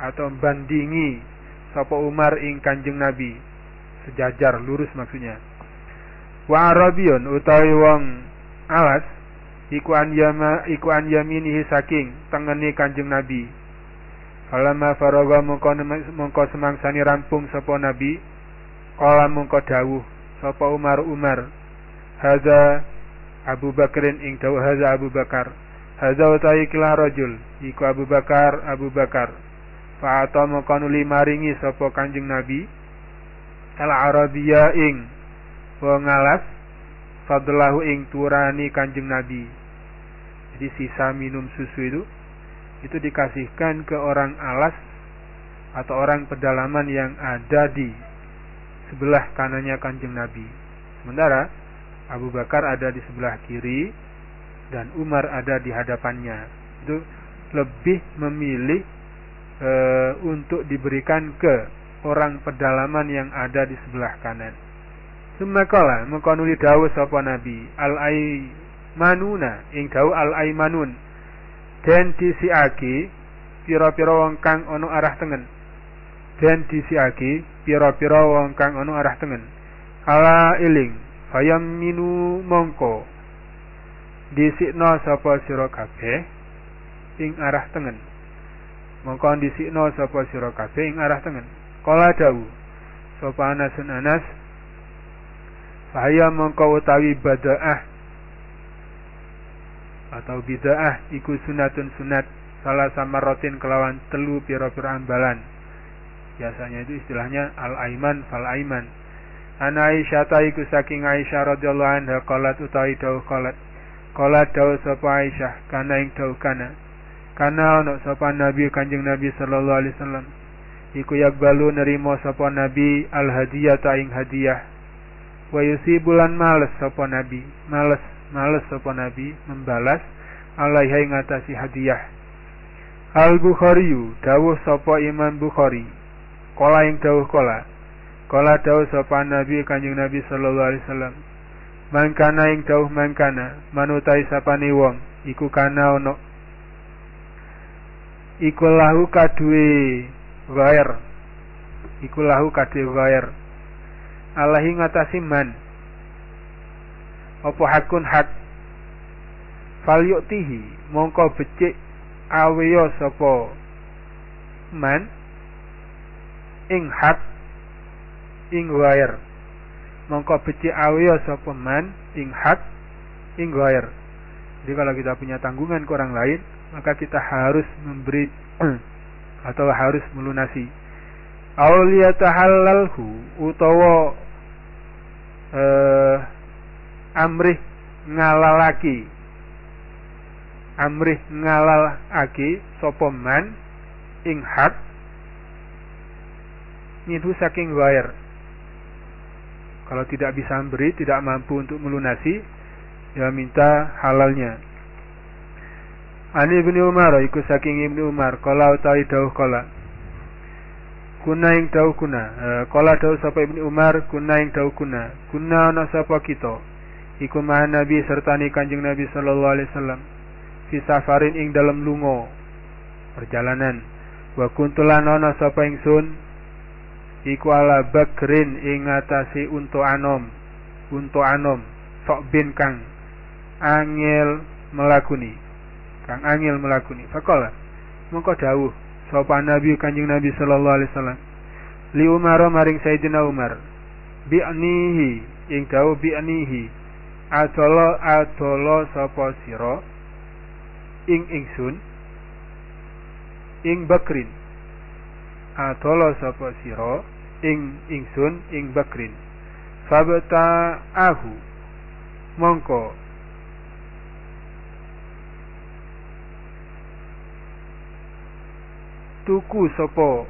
atau bandingi sapa Umar ing Kanjeng Nabi. Sejajar lurus maksudnya. Wa arabiyun utawi wong alas iku an yama iku an yaminihi saking tengene Kanjeng Nabi. Falamma faraga mongko mongko semangsani rampung sapa Nabi. Kala mongko dawuh sapa Umar Umar haza Abu Bakrin ing dawuh haza Abu Bakar. Haza utawi kilah rajul iku Abu Bakar Abu Bakar Fa'ata makanuli maringi sapa Kanjeng Nabi al Arabia ing wong alas fadlahu ing turani Kanjeng Nabi. Jadi sisa minum susu itu itu dikasihkan ke orang alas atau orang pedalaman yang ada di sebelah kanannya Kanjeng Nabi. Sementara Abu Bakar ada di sebelah kiri dan Umar ada di hadapannya. Itu lebih memilih e, untuk diberikan ke orang pedalaman yang ada di sebelah kanan. Semakala mengkonuli dawu sapa Nabi al manuna ing dawu al manun den disiaki pira-pira wong kang ana arah tengen. Den disiaki pira-pira wong kang ana arah tengen. Ala iling fayam minu mongko disikno sapa sira kabeh ing arah tengen mongko dhisikno sapa sira kabeh ing arah tengen. Kala dawu sapa Anasun Anas? Fahaya mongko utawi badaah. Atau bidaah iku sunatun sunat salah sama rotin kelawan telu piro-piro ambalan. Biasanya itu istilahnya al-aiman fal-aiman. Ana Aisyah ta iku saking Aisyah radhiyallahu anha qalat utawi dawuh qalat. Qalat dawuh sapa Aisyah kana ing dawuh kana karena ono sapa Nabi Kanjeng Nabi sallallahu alaihi wasallam. Iku yakbalu nerimo sapa Nabi al hadiyah ta ing hadiah. Wa yusibulan males sapa Nabi. Males males sapa Nabi membalas alaiha ing atasi hadiah. Al Bukhari dawuh sapa Imam Bukhari. Kala ing dawuh kala kala dawuh sapa Nabi Kanjeng Nabi sallallahu alaihi wasallam. Mangkana ing dawuh mangkana manutai sapane wong iku kana ono iku lahu kadue ghair. Iku lahu kadue ghair. Allahi ngatasi man. Apa hakun hak fal yuktihi mongko becik aweyo sapa man? Ing hak ing ghair. Mongko becik aweyo sapa man? Ing hak ing ghair. Jadi kalau kita punya tanggungan ke orang lain maka kita harus memberi [CLEARS THROAT] atau harus melunasi. Auliyatahallalhu utawa eh, amrih ngalalaki. Amrih ngalalaki sapa man? Ing hak. Minhu saking wair. Kalau tidak bisa memberi tidak mampu untuk melunasi ya minta halalnya Ani ibni Umar iku saking ibni Umar. Kala utawi dawuh kala kuna ing dawuh kuna. E, kala dawuh sapa ibni Umar kuna ing dawuh kuna. Kuna ana sapa kita? Iku maha Nabi serta ni Kanjeng Nabi sallallahu alaihi wasallam. Fi safarin ing dalam lungo perjalanan. Wa kuntulan ana sapa ingsun? Iku ala bakrin ing ngatasi untu anom. Untu anom. Sok bin kang. Angel melakuni kang angel melakuni fakola mongko dawuh sapa nabi kanjeng nabi sallallahu alaihi wasallam? Li umar maring sayyidina umar bi'nihi ing dawuh bi'nihi adolo adolo sapa sira? Ing ingsun ing Bakrin. Atolo sapa sira? Ing ingsun ing Bakrin. Fabta ahu mongko tuku sapa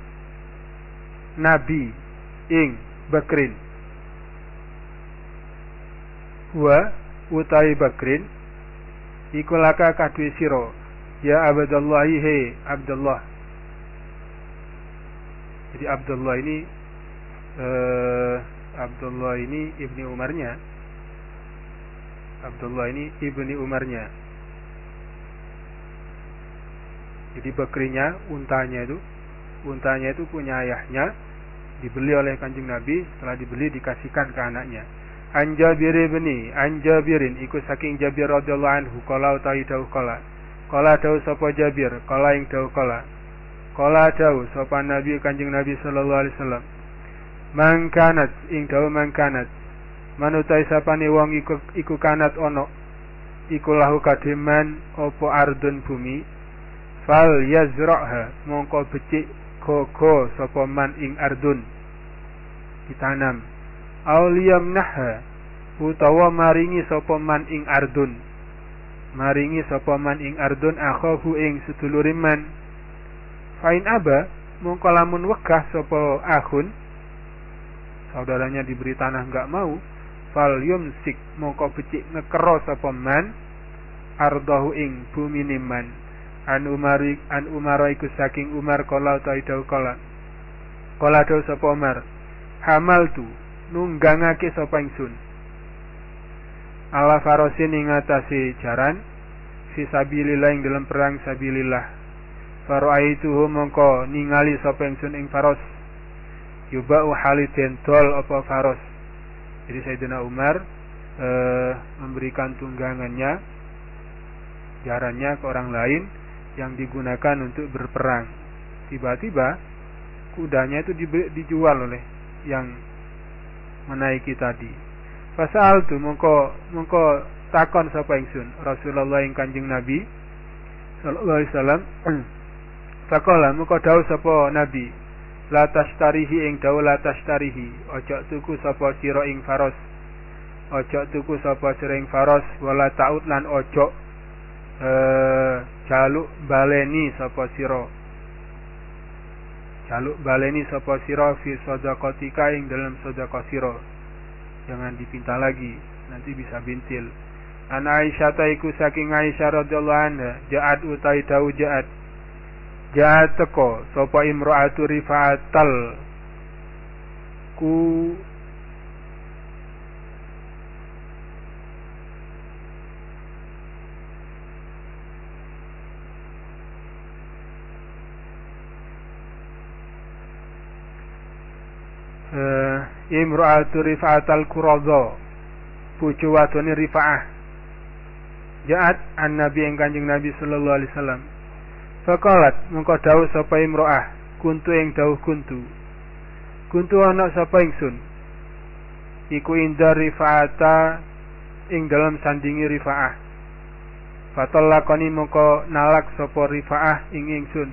nabi ing Bakrin. Wa utawi Bakrin iku laka kadue sira ya Abdullah he Abdullah. Jadi Abdullah ini uh, Abdullah ini ibni Umarnya. Abdullah ini ibni Umarnya jadi bakrinya untanya itu untanya itu punya ayahnya dibeli oleh kanjeng Nabi setelah dibeli dikasihkan ke anaknya. Anjabir ibni Anjabirin ikut saking Jabir radhiyallahu anhu kala utawi dawuh kala kala dawuh sapa Jabir kala ing dawuh kala kala dawuh sapa Nabi Kanjeng Nabi sallallahu alaihi wasallam. Mangkanat ing dawuh mangkanat manutai sapane wong iku iku kanat ono. Iku lahu kadiman opo ardun bumi fal yazra'ha mongko becik gogo sapa man ing ardun. Ditanam. Auliyam naha utawa maringi sapa man ing ardun. Maringi sapa man ing ardun akhahu ing sedulure man. Fain aba mongko lamun wegah sapa akhun. Saudaranya diberi tanah enggak mau. Fal yumsik mongko becik ngekero sapa man. Ardahu ing bumi man an umari an umara iku saking umar kala ta idau kala kala dau sapa umar? Hamal tu nunggangake sapa ingsun. Ala farosin ing atase jaran fi sabilillah ing dalam perang sabilillah. Faraituhu mongko ningali sapa ingsun ing faros. Yubau haliden dol apa faros. Jadi Sayyidina Umar e, memberikan tunggangannya jarannya ke orang lain yang digunakan untuk berperang. Tiba-tiba kudanya itu dijual oleh yang menaiki tadi. Fasal tu mongko mongko takon sapa ingsun Rasulullah yang Kanjeng Nabi sallallahu alaihi wasallam. [CLEARS THROAT] Fakola mongko dawuh sapa Nabi la tashtarihi ing dawuh la tashtarihi. Ojo tuku sapa sira ing faros. Ojo tuku sapa sira ing faros wala taut lan ojo eh jaluk baleni sapa sira? Jaluk baleni sapa sira fi sadaqatika ing dalam sedekah sira? Jangan dipinta lagi nanti bisa bintil. An Aisyah taiku saking Aisyah radhiyallahu anha jaat utai dau jaat. Jaat teko sapa imra'atu rifa'atal. Ku uh, imra'atu Rifa'at al-Quraza pucu wadone Rifa'ah. Ja'at an Nabi yang Kanjeng Nabi sallallahu alaihi wasallam. Faqalat mengko dawuh sapa imra'ah? Kuntu ing dawuh kuntu. Kuntu ana sapa ingsun? Iku inda Rifa'ata ing dalam sandingi Rifa'ah. Fatallakoni mengko nalak sapa Rifa'ah ing ingsun.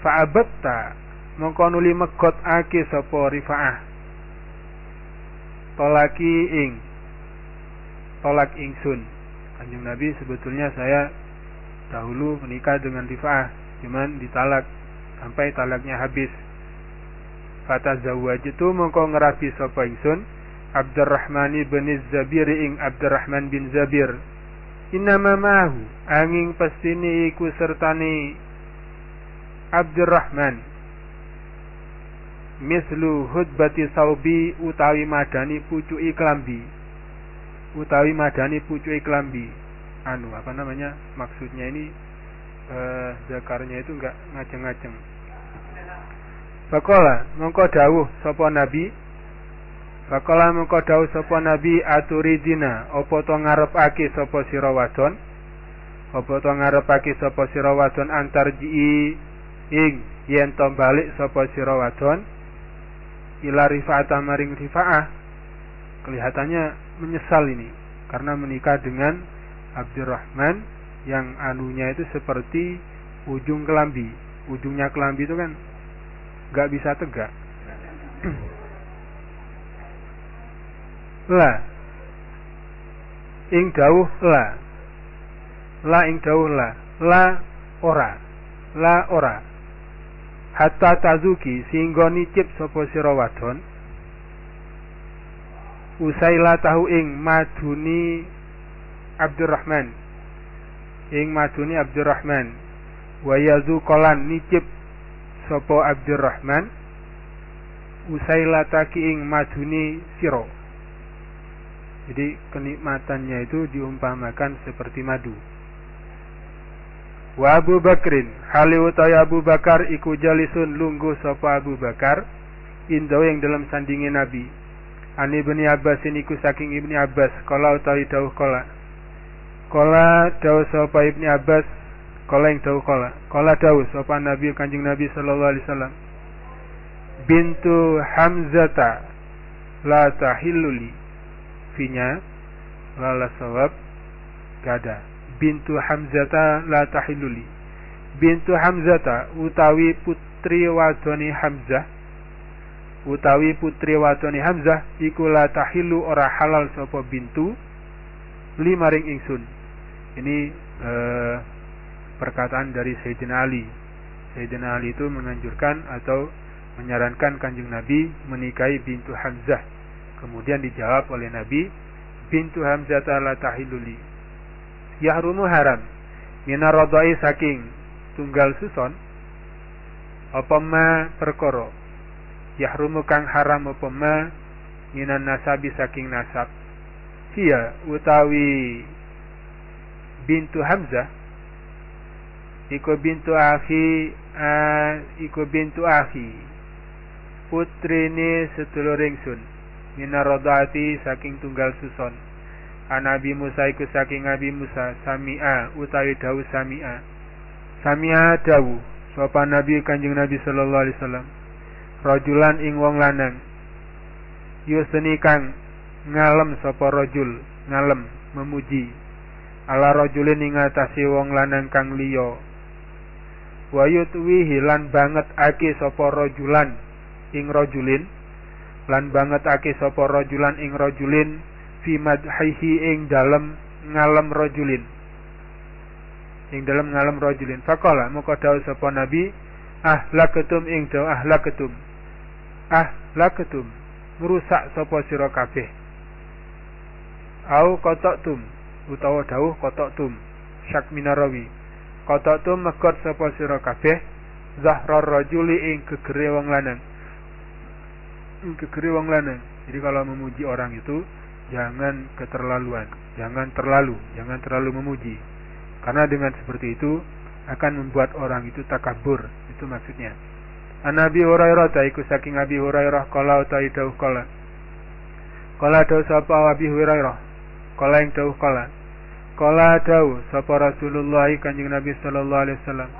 Fa'abatta mongko nuli megot ake sapa rifaah. Tolaki ing. Tolak ingsun. Kanjeng nabi sebetulnya saya dahulu menikah dengan rifaah cuman ditalak sampai talaknya habis. Kata itu mongko ngerapi sapa ingsun? Abdurrahman bin Zabir ing Abdurrahman bin Zabir. Innama mahu angin pastini iku sertani Abdurrahman mislu hudbati saubi utawi madani pucuki klambi. Utawi madani pucuki klambi. Anu apa namanya? Maksudnya ini eh, zakarnya itu enggak ngaceng-ngaceng Bakola mongko dawuh sapa nabi? Bakola mongko dawuh sapa nabi aturidina apa to ngarepake sapa sira wadon? Apa to ngarepake sapa sira wadon antar ji ing yen to balik sapa sira ila rifa'ata maring rifa'ah kelihatannya menyesal ini karena menikah dengan Abdurrahman yang anunya itu seperti ujung kelambi. Ujungnya kelambi itu kan nggak bisa tegak. La. Ing dawuh la. La ing dawuh la. La ora. La ora hatta tazuki sehingga nicip sapa sira wadon usaila tahu ing maduni Abdurrahman. Ing maduni Abdurrahman. Wa yazuqalan nicip sapa Abdurrahman. Usailataki ing maduni siro. Jadi kenikmatannya itu diumpamakan seperti madu wa Abu Bakrin hali utaya Abu Bakar iku jalisun lungguh sapa Abu Bakar indo yang dalam sandingin Nabi. Ani ibni Abbas ini ku saking ibni Abbas Kala utawi dawuh kala. Kala dawuh sapa ibni Abbas Kala yang dawuh kala. Kala dawuh sapa Nabi kanjeng Nabi Sallallahu Alaihi Bintu Hamzata La tahilluli. Finya Lala sawab Gada Bintu Hamzata La tahilluli Bintu Hamzata Utawi putri wadoni Hamzah utawi putri wadone Hamzah iku la tahilu ora halal sapa bintu lima ring ingsun. Ini eh, perkataan dari Sayyidina Ali. Sayyidina Ali itu menganjurkan atau menyarankan kanjeng Nabi menikahi bintu Hamzah. Kemudian dijawab oleh Nabi bintu Hamzah la tahiluli yahrumu haram. Minarodai saking tunggal suson apa ma perkoro yahrumu kang haram apa ma? Minan nasabi saking nasab. Hiya utawi bintu Hamzah iku bintu akhi uh, iku bintu akhi putrine sedulur ingsun minarodati saking tunggal suson Anabi Musa iku saking Nabi Musa Sami'a utawi dawu Sami'a. Sami'a dawu sopan Nabi Kanjeng Nabi sallallahu alaihi wasallam. Rajulan ing wong lanang. Yusni kang ngalem sapa rajul ngalem memuji. Ala rajulin ing atase wong lanang kang liya. Wa yutwihi lan banget ake sapa rajulan ing rajulin lan banget ake sapa rajulan ing rajulin fi madhihi ing dalem ngalem rajulin. Ing dalem ngalem rajulin. Faqala moko dawuh sapa nabi ah laketum ing daw ah laketum ah laketum merusak sapa sira kabeh. Au tum utawa dawuh tum syak minarawi. Tum megot sapa sira kabeh. Zahrar rajuli ing gegere wong lanang. Ing gegere wong lanang. Jadi kalau memuji orang itu jangan keterlaluan jangan terlalu jangan terlalu memuji karena dengan seperti itu akan membuat orang itu takabur itu maksudnya An Abi Hurairah ta iku saking Abi Hurairah kala utawi dawuh kala. Kala dawuh sapa Abi Hurairah. Kala ing dawuh kala. Kala dawuh sapa Rasulullah Kanjeng Nabi sallallahu alaihi wasallam.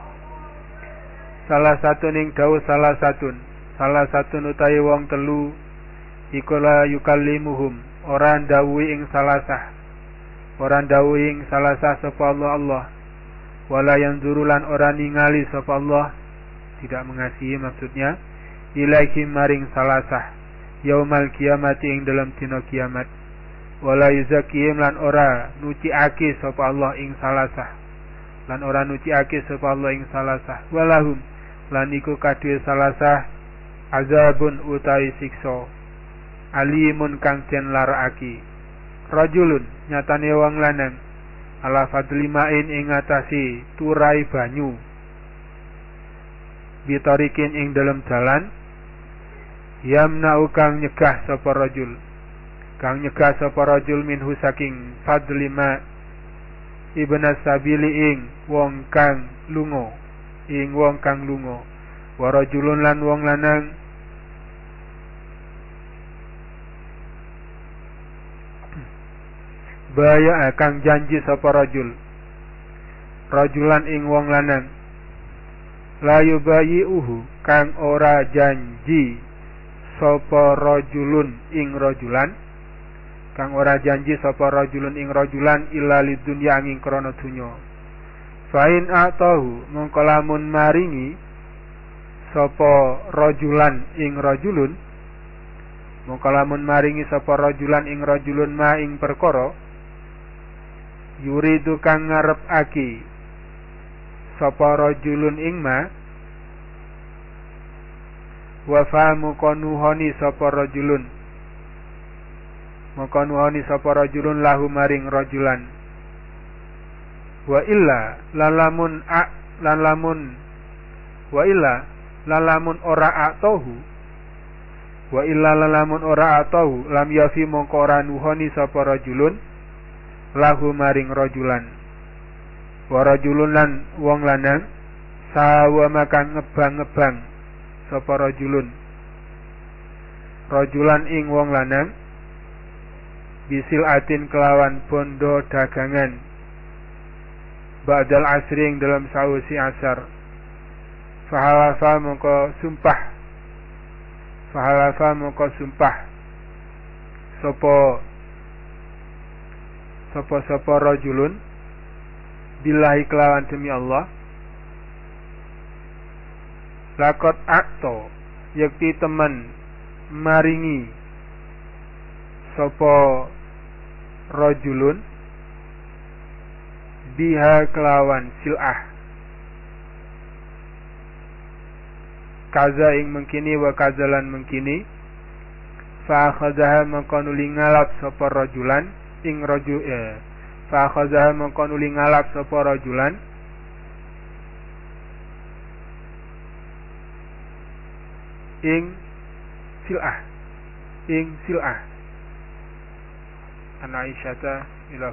Salah satu ning dawuh salah satu. Salah satu utawi wong telu iku la yukallimuhum orang dawuhi ing salasah. Orang dawuhi ing salasah sapa Allah Allah. Wala yanzurulan orang ningali sapa Allah. Tidak mengasihi maksudnya. Ilahi maring salasah yaumal kiamati ing dalam dina kiamat. Wala yuzakihim lan ora aki sapa Allah ing salasah lan ora aki sapa Allah ing salasah walahum. Lan iku kadhe salasah azabun utai sikso alimun kang den larakake rajulun nyatane wong lanang. Ala fadlimain ing atasi turai banyu. Bitarikin ing dalam jalan. Yamna'u kang nyegah sapa rajul. Kang nyegah sapa rajul minhu saking fadli ma. Ibna sabili ing wong kang lungo ing wong kang lungo wa rajulun lan wong lanang baya kang janji sapa rajul? Rajulan ing wong lanang. La uhu kang ora janji sapa rajulun ing rajulan. Kang ora janji sapa rajulun ing rajulan illa lidunya angin krana dunya. Fain atahu mongko lamun maringi sapa rajulan ing rajulun. Mongko lamun maringi sapa rajulan ing rajulun ma ing perkara yuridu kang ngarepake sapa rajulun ing ma? Wa famu konuhoni sapa rajulun? Maka nuhoni sapa rajulun lahu maring rajulan. Wa illa lalamun a lalamun wa illa lalamun ora atohu. Wa illa lalamun ora atohu lam yafi mongko nuhoni sapa rajulun lahu maring rajulan. Wa rajulun wong lanang sawa makan ngebang-ngebang sapa rajulun. Rajulan ing wong lanang bisil atin kelawan bondo dagangan. Ba'dal asri yang dalam sausi asar. Fahalafa mongko sumpah. Fahalafa mongko sumpah. Sopo sopo rojulun billahi kelawan demi Allah. Lakot akto yakti teman maringi. Sopo rojulun biha kelawan sil'ah. Kaza ing mengkini wa kazalan mengkini. Fa akhadhaha mengkonuli ngalap sapa rajulan ing raju eh, fa akhadhaha mengkonuli ngalap sapa rajulan. Ing sil'ah. Ing sil'ah. An Aisyata ila